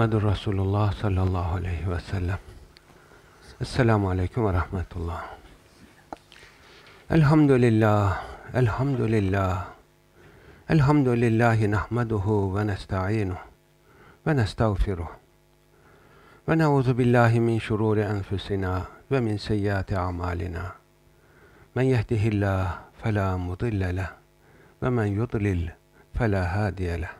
Muhammedur Resulullah sallallahu aleyhi ve sellem. Esselamu aleyküm ve rahmetullah. Elhamdülillah, elhamdülillah. Elhamdülillahi nahmeduhu ve nesta'inuhu ve nestağfiruh. Ve neuzu billahi min şururi enfusina ve min seyyiati amalina. Men yehdihillah fela mudille leh ve men yudlil fela hadiye leh.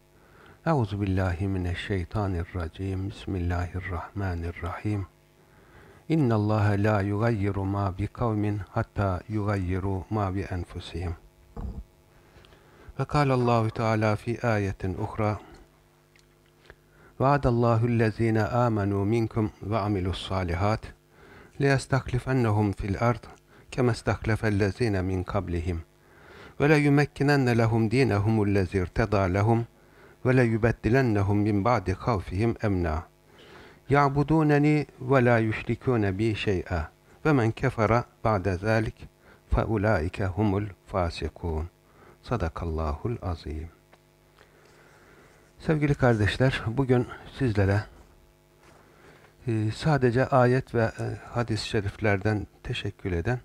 أعوذ بالله من الشيطان الرجيم. بسم الله الرحمن الرحيم. إن الله لا يغير ما بقوم حتى يغيروا ما بأنفسهم. فقال الله تعالى في آية أخرى وعد الله الذين آمنوا منكم وعملوا الصالحات ليستخلفنهم في الأرض كما استخلف الذين من قبلهم وليمكنن لهم دينهم الذي ارتضى لهم ve le yubeddilennehum min ba'di havfihim emna. Ya'buduneni ve la yüşrikûne bi şey'a ve men kefere ba'de zâlik fe ulaike humul fasikûn. Sadakallahul azim. Sevgili kardeşler, bugün sizlere e, sadece ayet ve e, hadis-i şeriflerden teşekkül eden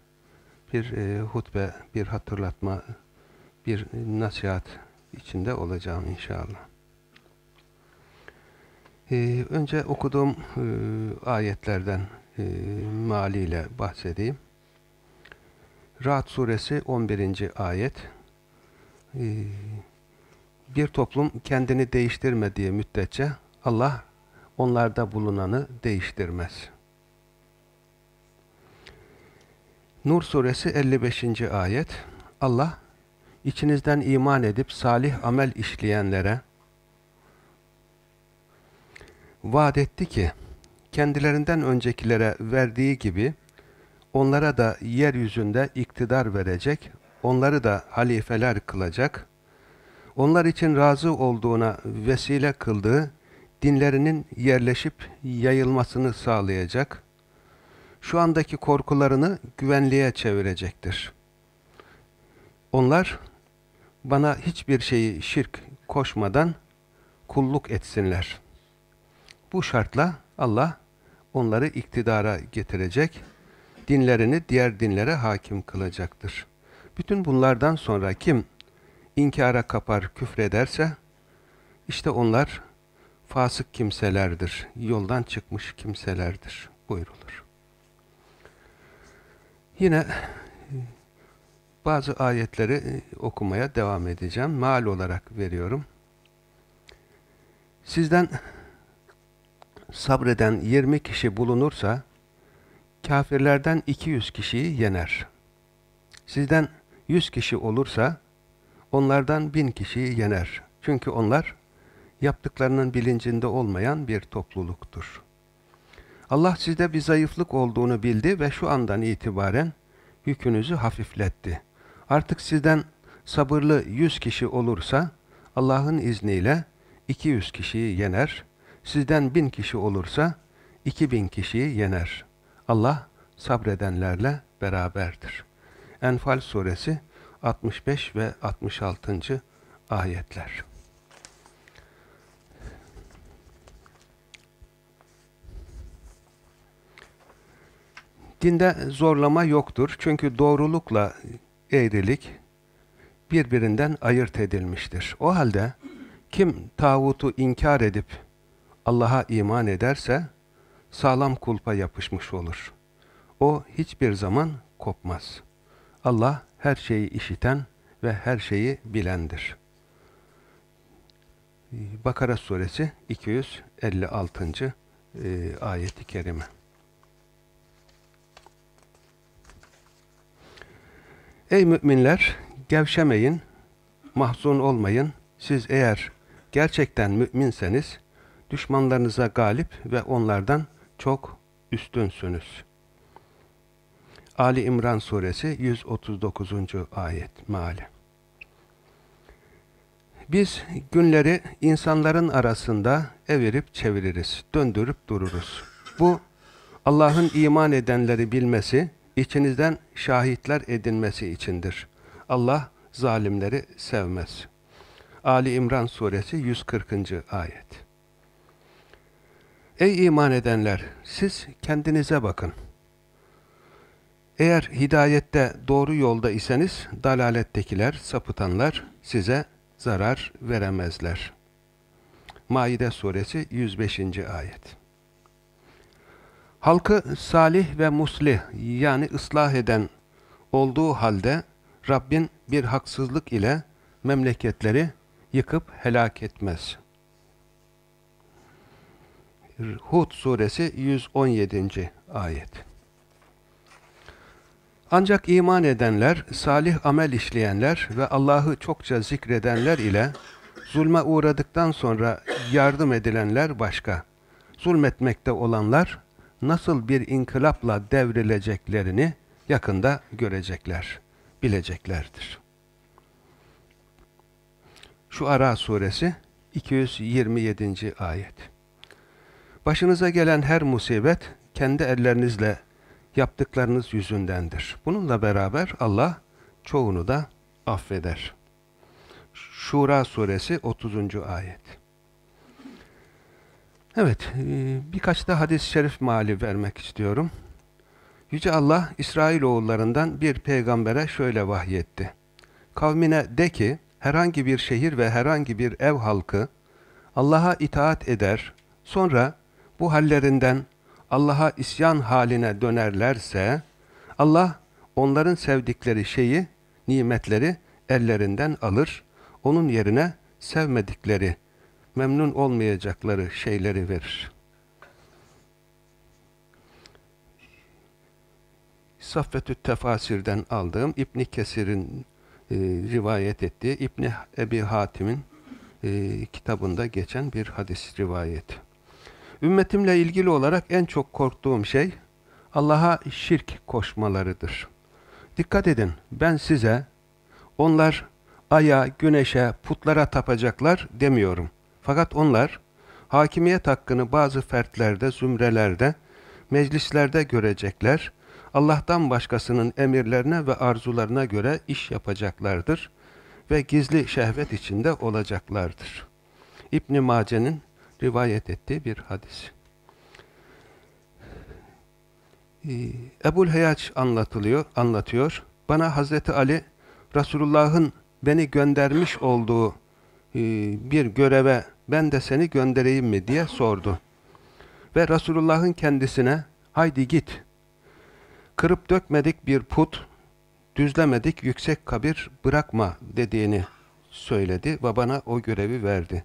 bir e, hutbe, bir hatırlatma, bir nasihat içinde olacağım inşallah. Ee, önce okuduğum e, ayetlerden e, maliyle bahsedeyim. Rahat suresi 11. ayet. Ee, bir toplum kendini değiştirmediği müddetçe Allah onlarda bulunanı değiştirmez. Nur suresi 55. ayet. Allah içinizden iman edip salih amel işleyenlere vaat etti ki kendilerinden öncekilere verdiği gibi onlara da yeryüzünde iktidar verecek, onları da halifeler kılacak, onlar için razı olduğuna vesile kıldığı dinlerinin yerleşip yayılmasını sağlayacak, şu andaki korkularını güvenliğe çevirecektir. Onlar bana hiçbir şeyi şirk koşmadan kulluk etsinler. Bu şartla Allah onları iktidara getirecek, dinlerini diğer dinlere hakim kılacaktır. Bütün bunlardan sonra kim inkara kapar, küfrederse, işte onlar fasık kimselerdir, yoldan çıkmış kimselerdir buyrulur. Yine bazı ayetleri okumaya devam edeceğim. Mal olarak veriyorum. Sizden sabreden 20 kişi bulunursa, kafirlerden 200 kişiyi yener. Sizden 100 kişi olursa, onlardan 1000 kişiyi yener. Çünkü onlar, yaptıklarının bilincinde olmayan bir topluluktur. Allah sizde bir zayıflık olduğunu bildi ve şu andan itibaren yükünüzü hafifletti. Artık sizden sabırlı 100 kişi olursa, Allah'ın izniyle 200 kişiyi yener, Sizden bin kişi olursa iki bin kişiyi yener. Allah sabredenlerle beraberdir. Enfal suresi 65 ve 66. ayetler. Dinde zorlama yoktur. Çünkü doğrulukla eğrilik birbirinden ayırt edilmiştir. O halde kim tağutu inkar edip Allah'a iman ederse sağlam kulpa yapışmış olur. O hiçbir zaman kopmaz. Allah her şeyi işiten ve her şeyi bilendir. Bakara suresi 256. E, ayeti kerime. Ey müminler! Gevşemeyin, mahzun olmayın. Siz eğer gerçekten müminseniz, düşmanlarınıza galip ve onlardan çok üstünsünüz. Ali İmran suresi 139. ayet meali. Biz günleri insanların arasında evirip çeviririz, döndürüp dururuz. Bu Allah'ın iman edenleri bilmesi, içinizden şahitler edinmesi içindir. Allah zalimleri sevmez. Ali İmran suresi 140. ayet. Ey iman edenler! Siz kendinize bakın. Eğer hidayette doğru yolda iseniz, dalalettekiler, sapıtanlar size zarar veremezler. Maide suresi 105. ayet. Halkı salih ve muslih yani ıslah eden olduğu halde Rabbin bir haksızlık ile memleketleri yıkıp helak etmez. Hud suresi 117. ayet. Ancak iman edenler, salih amel işleyenler ve Allah'ı çokça zikredenler ile zulme uğradıktan sonra yardım edilenler başka. Zulmetmekte olanlar nasıl bir inkılapla devrileceklerini yakında görecekler, bileceklerdir. Şu Ara suresi 227. ayet. Başınıza gelen her musibet kendi ellerinizle yaptıklarınız yüzündendir. Bununla beraber Allah çoğunu da affeder. Şura suresi 30. ayet. Evet, e, birkaç da hadis-i şerif mali vermek istiyorum. Yüce Allah, İsrailoğullarından bir peygambere şöyle vahyetti. Kavmine de ki, herhangi bir şehir ve herhangi bir ev halkı Allah'a itaat eder, sonra bu hallerinden Allah'a isyan haline dönerlerse, Allah onların sevdikleri şeyi, nimetleri ellerinden alır, onun yerine sevmedikleri, memnun olmayacakları şeyleri verir. Saffetü Tefasir'den aldığım İbn Kesir'in e, rivayet ettiği İbn Ebi Hatim'in e, kitabında geçen bir hadis rivayeti. Ümmetimle ilgili olarak en çok korktuğum şey Allah'a şirk koşmalarıdır. Dikkat edin, ben size onlar aya, güneşe, putlara tapacaklar demiyorum. Fakat onlar hakimiyet hakkını bazı fertlerde, zümrelerde, meclislerde görecekler. Allah'tan başkasının emirlerine ve arzularına göre iş yapacaklardır ve gizli şehvet içinde olacaklardır. İbn Mace'nin rivayet ettiği bir hadis. Ee, Ebul Heyaç anlatılıyor, anlatıyor. Bana Hazreti Ali Resulullah'ın beni göndermiş olduğu bir göreve ben de seni göndereyim mi diye sordu. Ve Resulullah'ın kendisine haydi git. Kırıp dökmedik bir put, düzlemedik yüksek kabir bırakma dediğini söyledi ve bana o görevi verdi.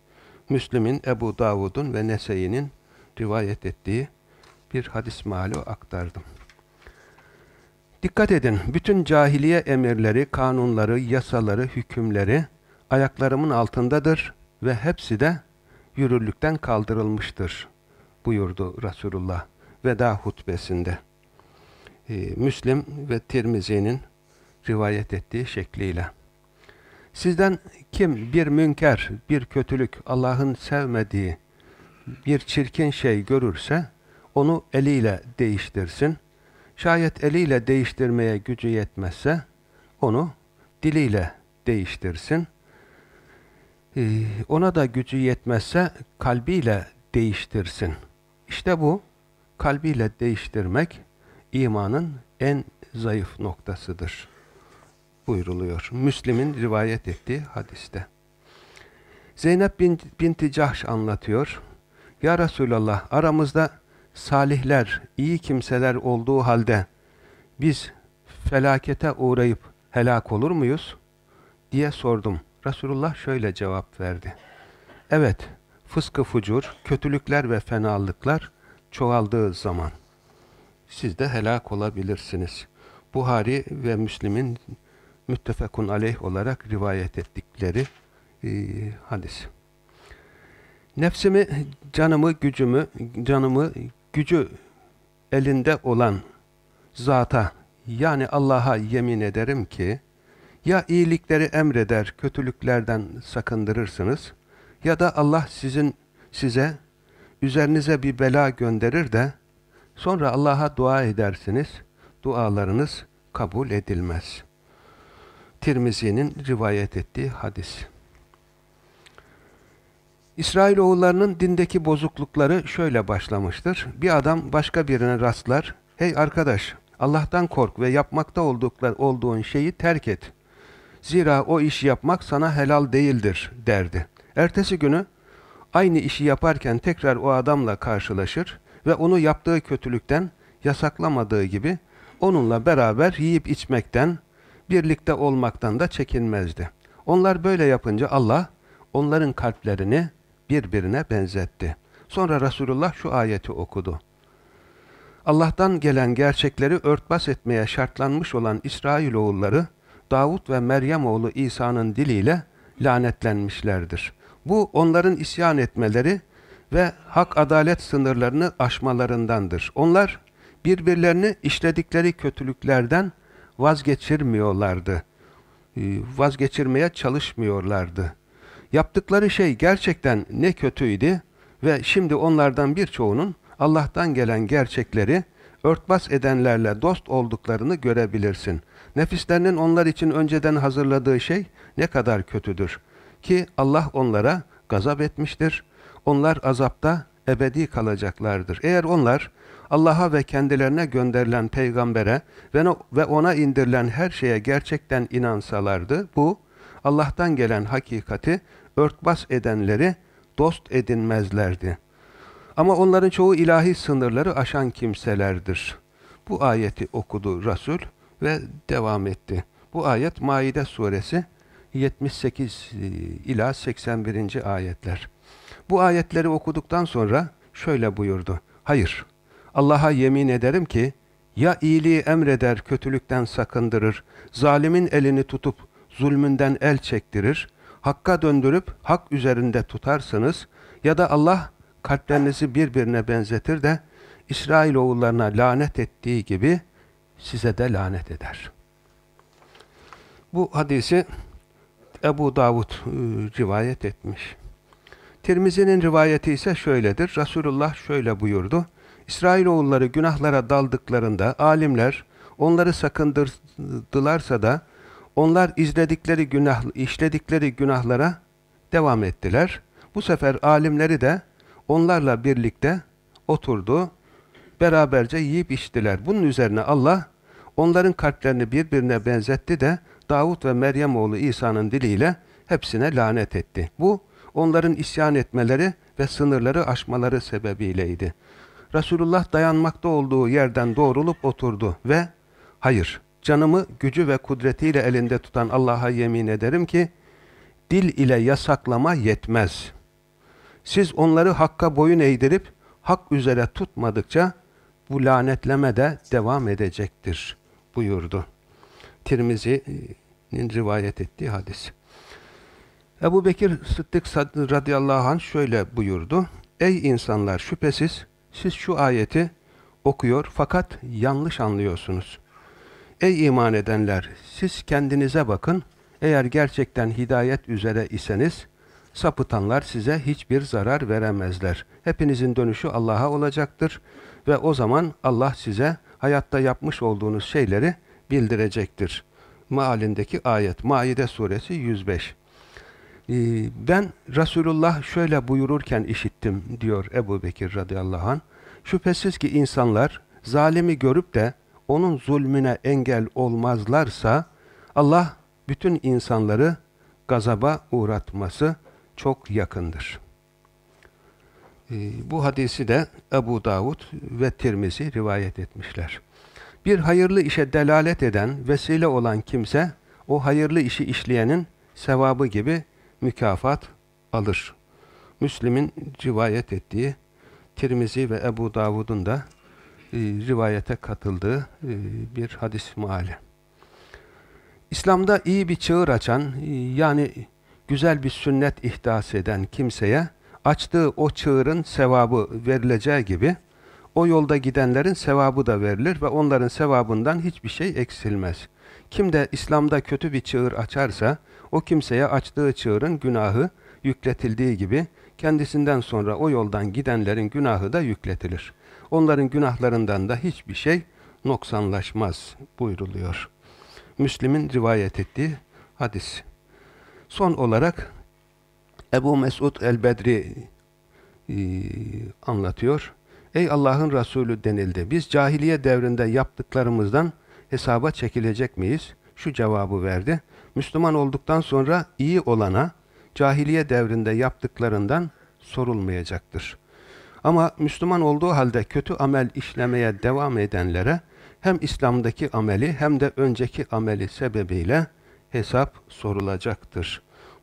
Müslim'in, Ebu Davud'un ve Nese'inin rivayet ettiği bir hadis malu aktardım. Dikkat edin, bütün cahiliye emirleri, kanunları, yasaları, hükümleri ayaklarımın altındadır ve hepsi de yürürlükten kaldırılmıştır buyurdu Resulullah veda hutbesinde. Ee, Müslim ve Tirmizi'nin rivayet ettiği şekliyle. Sizden kim bir münker, bir kötülük, Allah'ın sevmediği bir çirkin şey görürse onu eliyle değiştirsin. Şayet eliyle değiştirmeye gücü yetmezse onu diliyle değiştirsin. Ee, ona da gücü yetmezse kalbiyle değiştirsin. İşte bu kalbiyle değiştirmek imanın en zayıf noktasıdır buyruluyor. Müslim'in rivayet ettiği hadiste. Zeynep bin, binti Cahş anlatıyor. Ya Resulallah aramızda salihler, iyi kimseler olduğu halde biz felakete uğrayıp helak olur muyuz? diye sordum. Resulullah şöyle cevap verdi. Evet, fıskı fucur, kötülükler ve fenalıklar çoğaldığı zaman siz de helak olabilirsiniz. Buhari ve Müslim'in müttefekun aleyh olarak rivayet ettikleri e, hadis. Nefsimi, canımı, gücümü, canımı, gücü elinde olan zata yani Allah'a yemin ederim ki ya iyilikleri emreder, kötülüklerden sakındırırsınız ya da Allah sizin size üzerinize bir bela gönderir de sonra Allah'a dua edersiniz. Dualarınız kabul edilmez. Tirmizi'nin rivayet ettiği hadis. İsrailoğullarının dindeki bozuklukları şöyle başlamıştır. Bir adam başka birine rastlar. Hey arkadaş, Allah'tan kork ve yapmakta oldukları, olduğun şeyi terk et. Zira o işi yapmak sana helal değildir derdi. Ertesi günü aynı işi yaparken tekrar o adamla karşılaşır ve onu yaptığı kötülükten yasaklamadığı gibi onunla beraber yiyip içmekten, birlikte olmaktan da çekinmezdi. Onlar böyle yapınca Allah onların kalplerini birbirine benzetti. Sonra Resulullah şu ayeti okudu. Allah'tan gelen gerçekleri örtbas etmeye şartlanmış olan İsrailoğulları Davut ve Meryem oğlu İsa'nın diliyle lanetlenmişlerdir. Bu onların isyan etmeleri ve hak adalet sınırlarını aşmalarındandır. Onlar birbirlerini işledikleri kötülüklerden vazgeçirmiyorlardı. Ee, vazgeçirmeye çalışmıyorlardı. Yaptıkları şey gerçekten ne kötüydü ve şimdi onlardan birçoğunun Allah'tan gelen gerçekleri örtbas edenlerle dost olduklarını görebilirsin. Nefislerinin onlar için önceden hazırladığı şey ne kadar kötüdür. Ki Allah onlara gazap etmiştir. Onlar azapta ebedi kalacaklardır. Eğer onlar Allah'a ve kendilerine gönderilen peygambere ve ona indirilen her şeye gerçekten inansalardı, bu Allah'tan gelen hakikati örtbas edenleri dost edinmezlerdi. Ama onların çoğu ilahi sınırları aşan kimselerdir. Bu ayeti okudu Resul ve devam etti. Bu ayet Maide suresi 78 e, ila 81. ayetler. Bu ayetleri okuduktan sonra şöyle buyurdu. Hayır, Allah'a yemin ederim ki ya iyiliği emreder, kötülükten sakındırır, zalimin elini tutup zulmünden el çektirir, hakka döndürüp hak üzerinde tutarsınız ya da Allah kalplerinizi birbirine benzetir de İsrailoğullarına lanet ettiği gibi size de lanet eder. Bu hadisi Ebu Davud e, rivayet etmiş. Tirmizi'nin rivayeti ise şöyledir. Resulullah şöyle buyurdu. İsrailoğulları günahlara daldıklarında alimler onları sakındırdılarsa da onlar izledikleri günah, işledikleri günahlara devam ettiler. Bu sefer alimleri de onlarla birlikte oturdu, beraberce yiyip içtiler. Bunun üzerine Allah onların kalplerini birbirine benzetti de Davut ve Meryem oğlu İsa'nın diliyle hepsine lanet etti. Bu onların isyan etmeleri ve sınırları aşmaları sebebiyleydi. Resulullah dayanmakta olduğu yerden doğrulup oturdu ve hayır canımı gücü ve kudretiyle elinde tutan Allah'a yemin ederim ki dil ile yasaklama yetmez. Siz onları hakka boyun eğdirip hak üzere tutmadıkça bu lanetleme de devam edecektir buyurdu. Tirmizi'nin rivayet ettiği hadis. Ebu Bekir Sıddık radıyallahu anh şöyle buyurdu. Ey insanlar şüphesiz siz şu ayeti okuyor fakat yanlış anlıyorsunuz. Ey iman edenler! Siz kendinize bakın. Eğer gerçekten hidayet üzere iseniz, sapıtanlar size hiçbir zarar veremezler. Hepinizin dönüşü Allah'a olacaktır ve o zaman Allah size hayatta yapmış olduğunuz şeyleri bildirecektir. Mealindeki ayet, Maide suresi 105. Ee, ben Resulullah şöyle buyururken işittim diyor Ebu Bekir radıyallahu anh. Şüphesiz ki insanlar zalimi görüp de onun zulmüne engel olmazlarsa Allah bütün insanları gazaba uğratması çok yakındır. Ee, bu hadisi de Ebu Davud ve Tirmizi rivayet etmişler. Bir hayırlı işe delalet eden, vesile olan kimse, o hayırlı işi işleyenin sevabı gibi mükafat alır. Müslim'in rivayet ettiği, Tirmizi ve Ebu Davud'un da e, rivayete katıldığı e, bir hadis maali. İslam'da iyi bir çığır açan, e, yani güzel bir sünnet ihdas eden kimseye açtığı o çığırın sevabı verileceği gibi o yolda gidenlerin sevabı da verilir ve onların sevabından hiçbir şey eksilmez. Kim de İslam'da kötü bir çığır açarsa, o kimseye açtığı çığırın günahı yükletildiği gibi, kendisinden sonra o yoldan gidenlerin günahı da yükletilir. Onların günahlarından da hiçbir şey noksanlaşmaz buyruluyor. Müslim'in rivayet ettiği hadis. Son olarak Ebu Mesud el-Bedri e, anlatıyor. Ey Allah'ın Resulü denildi. Biz cahiliye devrinde yaptıklarımızdan hesaba çekilecek miyiz? Şu cevabı verdi. Müslüman olduktan sonra iyi olana cahiliye devrinde yaptıklarından sorulmayacaktır. Ama Müslüman olduğu halde kötü amel işlemeye devam edenlere hem İslam'daki ameli hem de önceki ameli sebebiyle hesap sorulacaktır.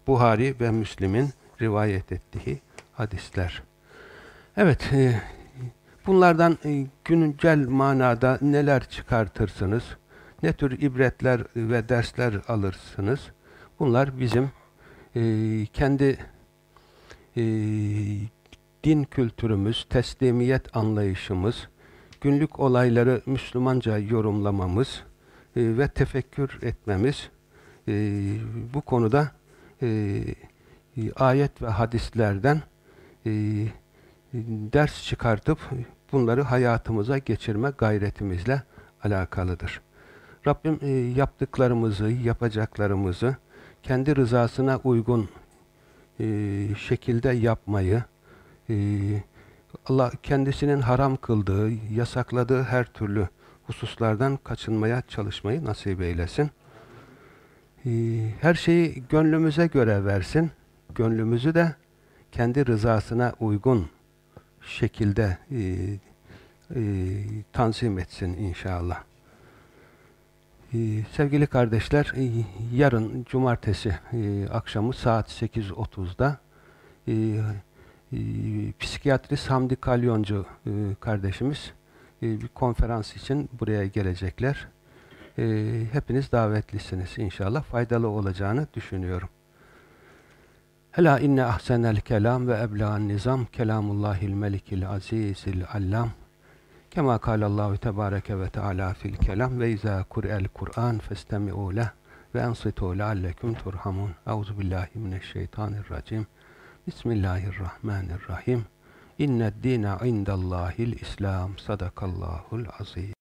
Buhari ve Müslim'in rivayet ettiği hadisler. Evet, e, bunlardan e, güncel manada neler çıkartırsınız? Ne tür ibretler ve dersler alırsınız? Bunlar bizim e, kendi din kültürümüz, teslimiyet anlayışımız, günlük olayları Müslümanca yorumlamamız ve tefekkür etmemiz bu konuda ayet ve hadislerden ders çıkartıp bunları hayatımıza geçirme gayretimizle alakalıdır. Rabbim e, yaptıklarımızı, yapacaklarımızı kendi rızasına uygun e, şekilde yapmayı, e, Allah kendisinin haram kıldığı, yasakladığı her türlü hususlardan kaçınmaya çalışmayı nasip eylesin. E, her şeyi gönlümüze göre versin. Gönlümüzü de kendi rızasına uygun şekilde e, e, tanzim etsin inşallah. E, sevgili kardeşler, e, yarın cumartesi e, akşamı saat 8.30'da e, e, psikiyatrist Hamdi Kalyoncu e, kardeşimiz e, bir konferans için buraya gelecekler. E, hepiniz davetlisiniz inşallah. Faydalı olacağını düşünüyorum. Ela inne ahsenel kelam ve ebla'n nizam kelamullahil melikil azizil allam kema kalallahu tebareke ve teala fil kelam ve izâ kur'el kur'an festemi'û leh ve ensitu leallekum turhamun. Euzu billahi mineşşeytanirracim. Bismillahirrahmanirrahim. İnned dîne indallâhil İslam. Sadakallahul azîm.